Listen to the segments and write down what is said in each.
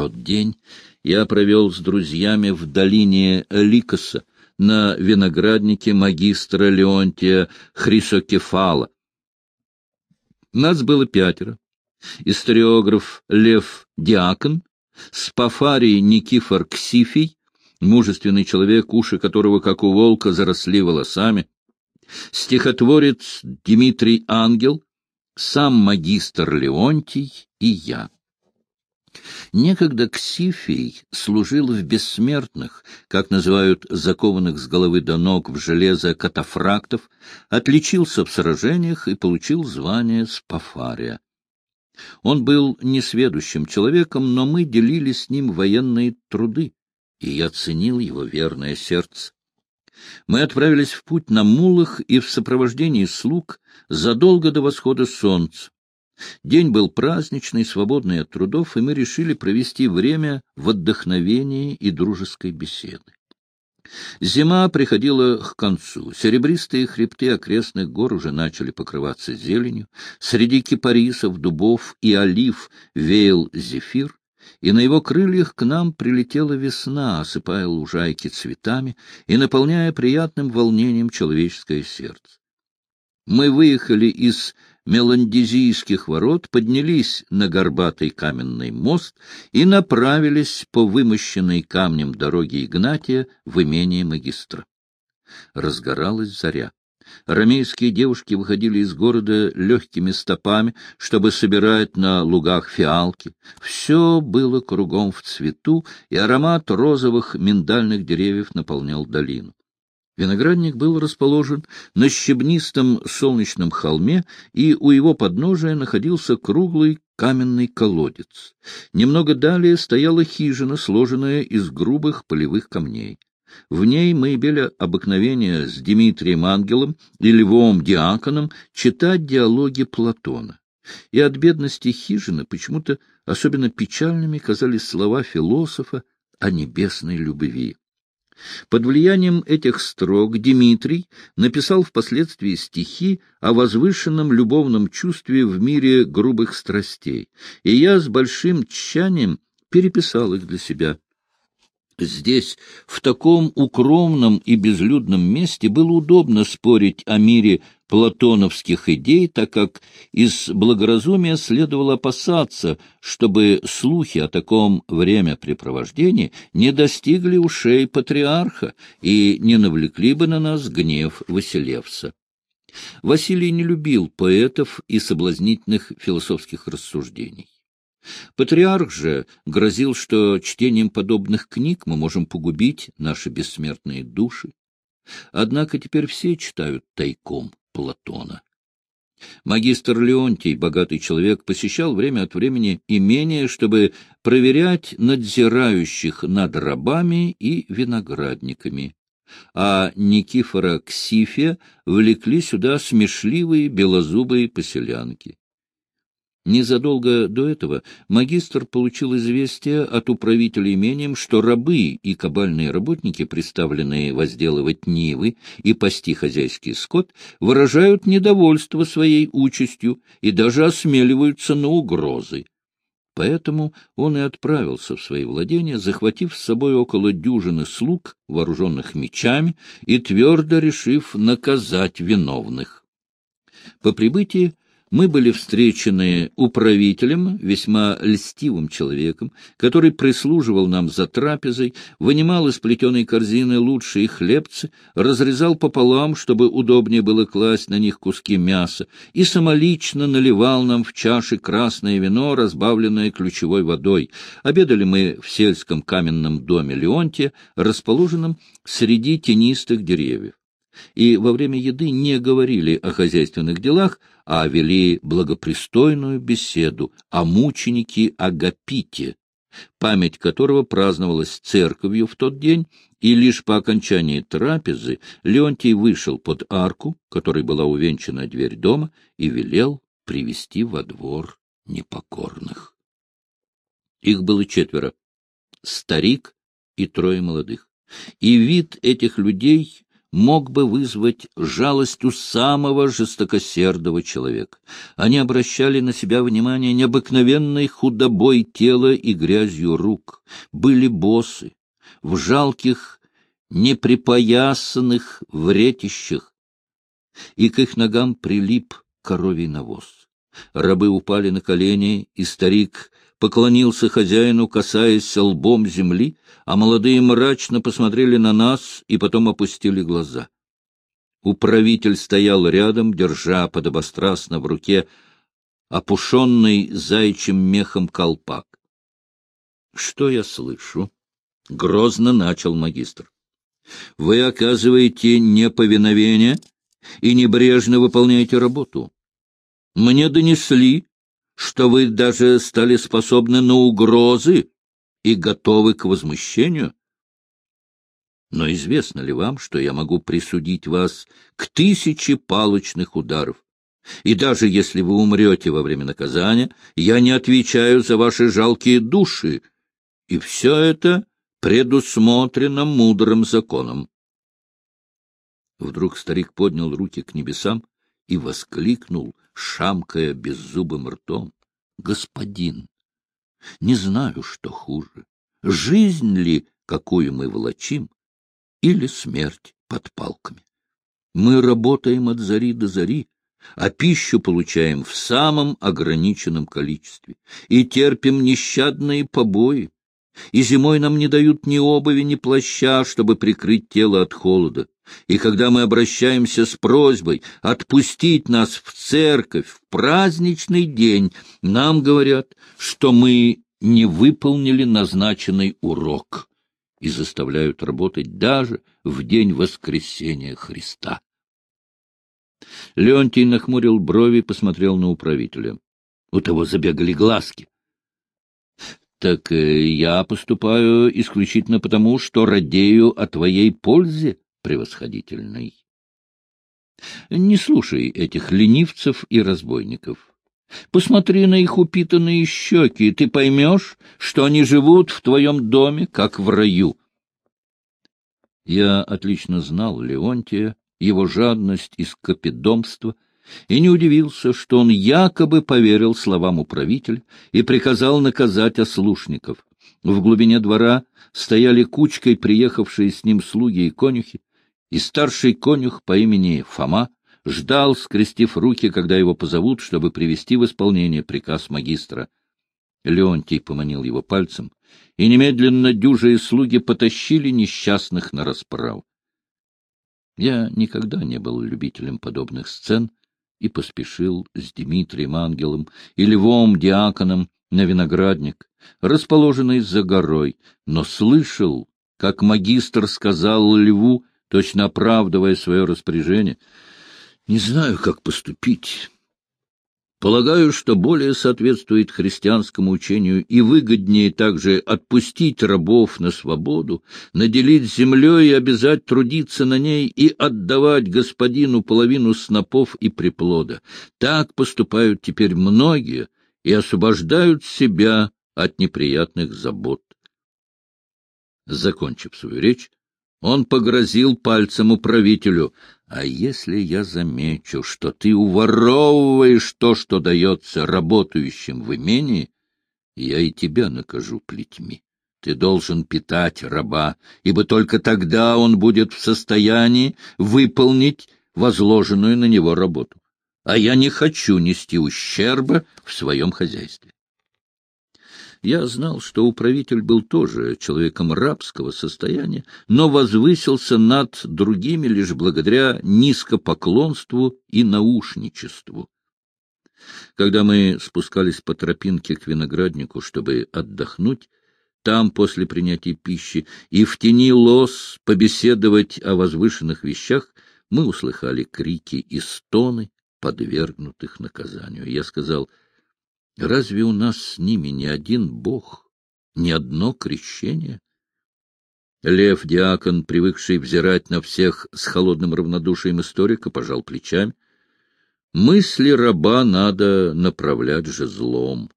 Тот день я провел с друзьями в долине Ликоса на винограднике магистра Леонтия Хрисокефала. Нас было пятеро. Историограф Лев Диакон, Спафарий Никифор Ксифий, мужественный человек, уши которого, как у волка, заросли волосами, стихотворец Дмитрий Ангел, сам магистр Леонтий и я. Некогда Ксифий служил в бессмертных, как называют закованных с головы до ног в железо катафрактов, отличился в сражениях и получил звание Спафария. Он был несведущим человеком, но мы делили с ним военные труды, и я ценил его верное сердце. Мы отправились в путь на мулах и в сопровождении слуг задолго до восхода солнца. День был праздничный, свободный от трудов, и мы решили провести время в отдохновении и дружеской беседы. Зима приходила к концу. Серебристые хребты окрестных гор уже начали покрываться зеленью. Среди кипарисов, дубов и олив веял зефир, и на его крыльях к нам прилетела весна, осыпая лужайки цветами и наполняя приятным волнением человеческое сердце. Мы выехали из Меландезийских ворот, поднялись на горбатый каменный мост и направились по вымощенной камнем дороге Игнатия в имение магистра. Разгоралась заря. Ромейские девушки выходили из города легкими стопами, чтобы собирать на лугах фиалки. Все было кругом в цвету, и аромат розовых миндальных деревьев наполнял долину. Виноградник был расположен на щебнистом солнечном холме, и у его подножия находился круглый каменный колодец. Немного далее стояла хижина, сложенная из грубых полевых камней. В ней мы имели обыкновение с Дмитрием Ангелом и Львом Диаконом читать диалоги Платона. И от бедности хижины почему-то особенно печальными казались слова философа о небесной любви. Под влиянием этих строк Дмитрий написал впоследствии стихи о возвышенном любовном чувстве в мире грубых страстей, и я с большим тщанием переписал их для себя. Здесь, в таком укромном и безлюдном месте, было удобно спорить о мире платоновских идей, так как из благоразумия следовало опасаться, чтобы слухи о таком времяпрепровождении не достигли ушей патриарха и не навлекли бы на нас гнев Василевса. Василий не любил поэтов и соблазнительных философских рассуждений. Патриарх же грозил, что чтением подобных книг мы можем погубить наши бессмертные души. Однако теперь все читают тайком Платона. Магистр Леонтий, богатый человек, посещал время от времени имение, чтобы проверять надзирающих над рабами и виноградниками. А Никифора Ксифия влекли сюда смешливые белозубые поселянки. Незадолго до этого магистр получил известие от управителя имением, что рабы и кабальные работники, представленные возделывать нивы и пасти хозяйский скот, выражают недовольство своей участью и даже осмеливаются на угрозы. Поэтому он и отправился в свои владения, захватив с собой около дюжины слуг, вооруженных мечами, и твердо решив наказать виновных. По прибытии мы были встречены управителем, весьма льстивым человеком, который прислуживал нам за трапезой, вынимал из плетеной корзины лучшие хлебцы, разрезал пополам, чтобы удобнее было класть на них куски мяса, и самолично наливал нам в чаши красное вино, разбавленное ключевой водой. Обедали мы в сельском каменном доме Леонтия, расположенном среди тенистых деревьев и во время еды не говорили о хозяйственных делах, а вели благопристойную беседу о мученике Агапите, память которого праздновалась церковью в тот день, и лишь по окончании трапезы Леонтий вышел под арку, которой была увенчана дверь дома, и велел привести во двор непокорных. Их было четверо — старик и трое молодых. И вид этих людей мог бы вызвать жалость у самого жестокосердого человека. Они обращали на себя внимание необыкновенной худобой тела и грязью рук, были босы, в жалких, неприпоясанных вретищах, и к их ногам прилип коровий навоз. Рабы упали на колени, и старик поклонился хозяину, касаясь лбом земли, а молодые мрачно посмотрели на нас и потом опустили глаза. Управитель стоял рядом, держа подобострастно в руке опушенный зайчим мехом колпак. — Что я слышу? — грозно начал магистр. — Вы оказываете неповиновение и небрежно выполняете работу. Мне донесли, что вы даже стали способны на угрозы и готовы к возмущению? Но известно ли вам, что я могу присудить вас к тысяче палочных ударов? И даже если вы умрете во время наказания, я не отвечаю за ваши жалкие души. И все это предусмотрено мудрым законом. Вдруг старик поднял руки к небесам и воскликнул, шамкая беззубым ртом. — Господин, не знаю, что хуже, жизнь ли, какую мы влачим, или смерть под палками. Мы работаем от зари до зари, а пищу получаем в самом ограниченном количестве и терпим нещадные побои. И зимой нам не дают ни обуви, ни плаща, чтобы прикрыть тело от холода. И когда мы обращаемся с просьбой отпустить нас в церковь в праздничный день, нам говорят, что мы не выполнили назначенный урок и заставляют работать даже в день воскресения Христа. Леонтий нахмурил брови и посмотрел на управителя. У того забегали глазки. — Так э, я поступаю исключительно потому, что радею о твоей пользе, превосходительный. Не слушай этих ленивцев и разбойников. Посмотри на их упитанные щеки, и ты поймешь, что они живут в твоем доме, как в раю. Я отлично знал Леонтия, его жадность и скопидомство, и не удивился, что он якобы поверил словам управителя и приказал наказать ослушников. В глубине двора стояли кучкой приехавшие с ним слуги и конюхи, и старший конюх по имени Фома ждал, скрестив руки, когда его позовут, чтобы привести в исполнение приказ магистра. Леонтий поманил его пальцем, и немедленно дюжие слуги потащили несчастных на расправу. Я никогда не был любителем подобных сцен и поспешил с Дмитрием Ангелом и Львом Диаконом на виноградник, расположенный за горой, но слышал, как магистр сказал Льву, точно оправдывая свое распоряжение. Не знаю, как поступить. Полагаю, что более соответствует христианскому учению и выгоднее также отпустить рабов на свободу, наделить землей и обязать трудиться на ней и отдавать господину половину снопов и приплода. Так поступают теперь многие и освобождают себя от неприятных забот. Закончив свою речь, он погрозил пальцем управителю. «А если я замечу, что ты уворовываешь то, что дается работающим в имении, я и тебя накажу плетьми. Ты должен питать раба, ибо только тогда он будет в состоянии выполнить возложенную на него работу. А я не хочу нести ущерба в своем хозяйстве. Я знал, что управитель был тоже человеком рабского состояния, но возвысился над другими лишь благодаря низкопоклонству и наушничеству. Когда мы спускались по тропинке к винограднику, чтобы отдохнуть, там, после принятия пищи, и в тени лос побеседовать о возвышенных вещах, мы услыхали крики и стоны, подвергнутых наказанию. Я сказал — Разве у нас с ними ни один бог, ни одно крещение? Лев Диакон, привыкший взирать на всех с холодным равнодушием историка, пожал плечами. Мысли раба надо направлять же злом.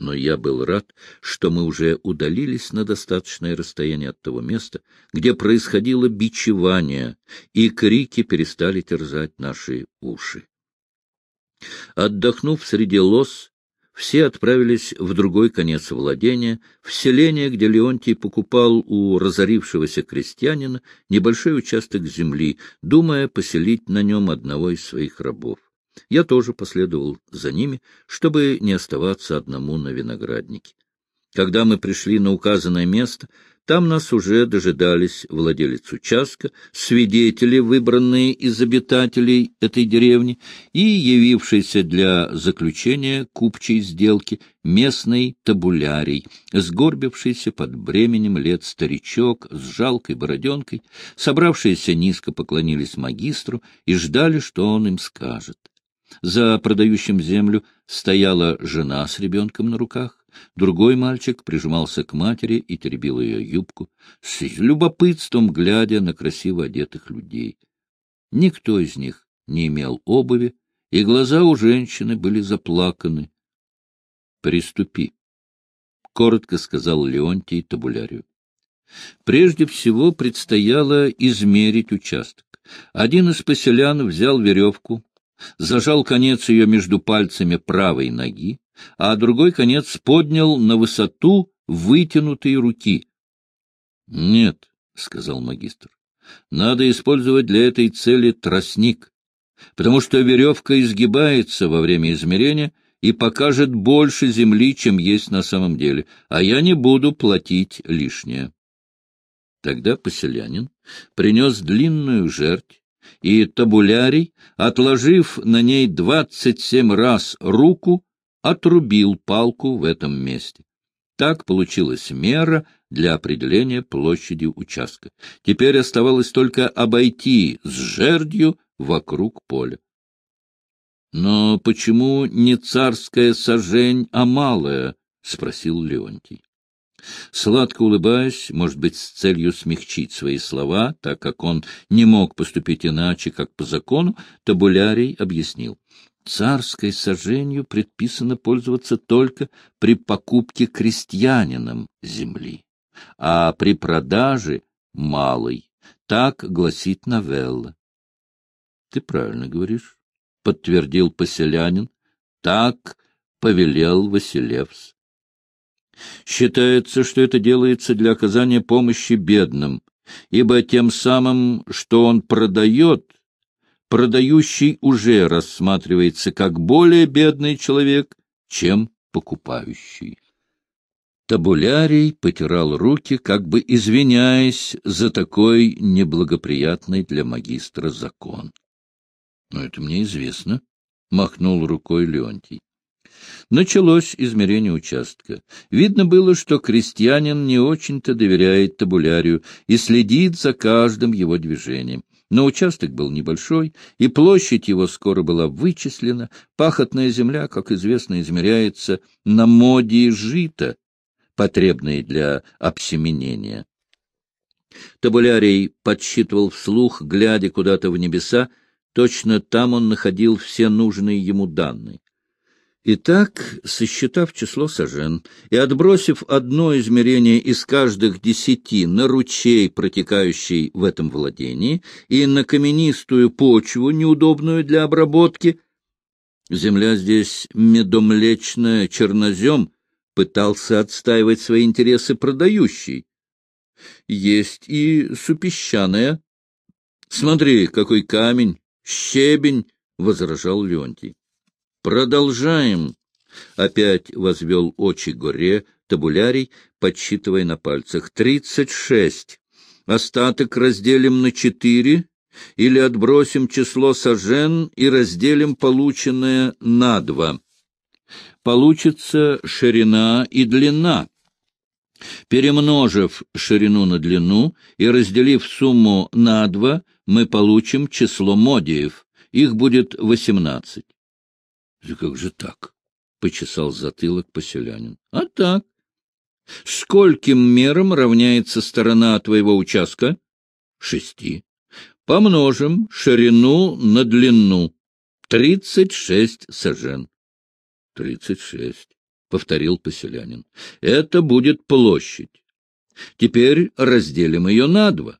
но я был рад, что мы уже удалились на достаточное расстояние от того места, где происходило бичевание, и крики перестали терзать наши уши. Отдохнув среди лос, все отправились в другой конец владения, в селение, где Леонтий покупал у разорившегося крестьянина небольшой участок земли, думая поселить на нем одного из своих рабов. Я тоже последовал за ними, чтобы не оставаться одному на винограднике. Когда мы пришли на указанное место, там нас уже дожидались владелец участка, свидетели, выбранные из обитателей этой деревни, и явившийся для заключения купчей сделки местный табулярий, сгорбившийся под бременем лет старичок с жалкой бороденкой, собравшиеся низко поклонились магистру и ждали, что он им скажет. За продающим землю стояла жена с ребенком на руках. Другой мальчик прижимался к матери и теребил ее юбку, с любопытством глядя на красиво одетых людей. Никто из них не имел обуви, и глаза у женщины были заплаканы. — Приступи, — коротко сказал Леонтий табулярию. Прежде всего предстояло измерить участок. Один из поселян взял веревку, зажал конец ее между пальцами правой ноги, а другой конец поднял на высоту вытянутые руки. — Нет, — сказал магистр, — надо использовать для этой цели тростник, потому что веревка изгибается во время измерения и покажет больше земли, чем есть на самом деле, а я не буду платить лишнее. Тогда поселянин принес длинную жерть, и табулярий, отложив на ней двадцать семь раз руку, отрубил палку в этом месте. Так получилась мера для определения площади участка. Теперь оставалось только обойти с жердью вокруг поля. Но почему не царская сажень, а малая? — спросил Леонтий. Сладко улыбаясь, может быть, с целью смягчить свои слова, так как он не мог поступить иначе, как по закону, Табулярий объяснил. Царской сожжению предписано пользоваться только при покупке крестьянином земли, а при продаже — малой. Так гласит новелла. — Ты правильно говоришь, — подтвердил поселянин. Так повелел Василевс. Считается, что это делается для оказания помощи бедным, ибо тем самым, что он продает, продающий уже рассматривается как более бедный человек, чем покупающий. Табулярий потирал руки, как бы извиняясь за такой неблагоприятный для магистра закон. — Но это мне известно, — махнул рукой Леонтий. Началось измерение участка. Видно было, что крестьянин не очень-то доверяет табулярию и следит за каждым его движением. Но участок был небольшой, и площадь его скоро была вычислена. Пахотная земля, как известно, измеряется на моде жита, потребные для обсеменения. Табулярий подсчитывал вслух, глядя куда-то в небеса, точно там он находил все нужные ему данные. Итак, сосчитав число сажен и отбросив одно измерение из каждых десяти на ручей, протекающий в этом владении, и на каменистую почву, неудобную для обработки, земля здесь медомлечная, чернозем, пытался отстаивать свои интересы продающий. Есть и супесчаная. Смотри, какой камень, щебень, — возражал Леонтий. Продолжаем. Опять возвел очи горе табулярий, подсчитывая на пальцах. Тридцать шесть. Остаток разделим на четыре или отбросим число сажен и разделим полученное на два. Получится ширина и длина. Перемножив ширину на длину и разделив сумму на два, мы получим число модиев. Их будет восемнадцать. — Да как же так? — почесал затылок поселянин. — А так. — Скольким мерам равняется сторона твоего участка? — Шести. — Помножим ширину на длину. Тридцать шесть сажен. — Тридцать шесть, — повторил поселянин. — Это будет площадь. Теперь разделим ее на два.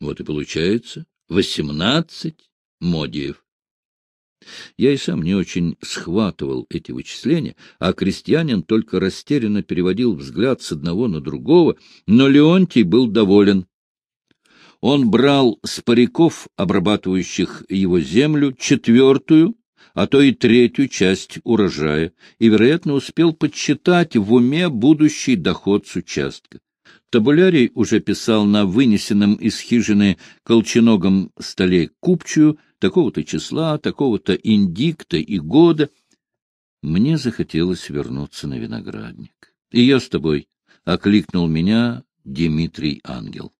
Вот и получается восемнадцать модиев. Я и сам не очень схватывал эти вычисления, а крестьянин только растерянно переводил взгляд с одного на другого, но Леонтий был доволен. Он брал с париков, обрабатывающих его землю, четвертую, а то и третью часть урожая, и, вероятно, успел подсчитать в уме будущий доход с участка. Табулярий уже писал на вынесенном из хижины колченогом столе купчую такого-то числа, такого-то индикта и года. Мне захотелось вернуться на виноградник. — И я с тобой, — окликнул меня Дмитрий Ангел.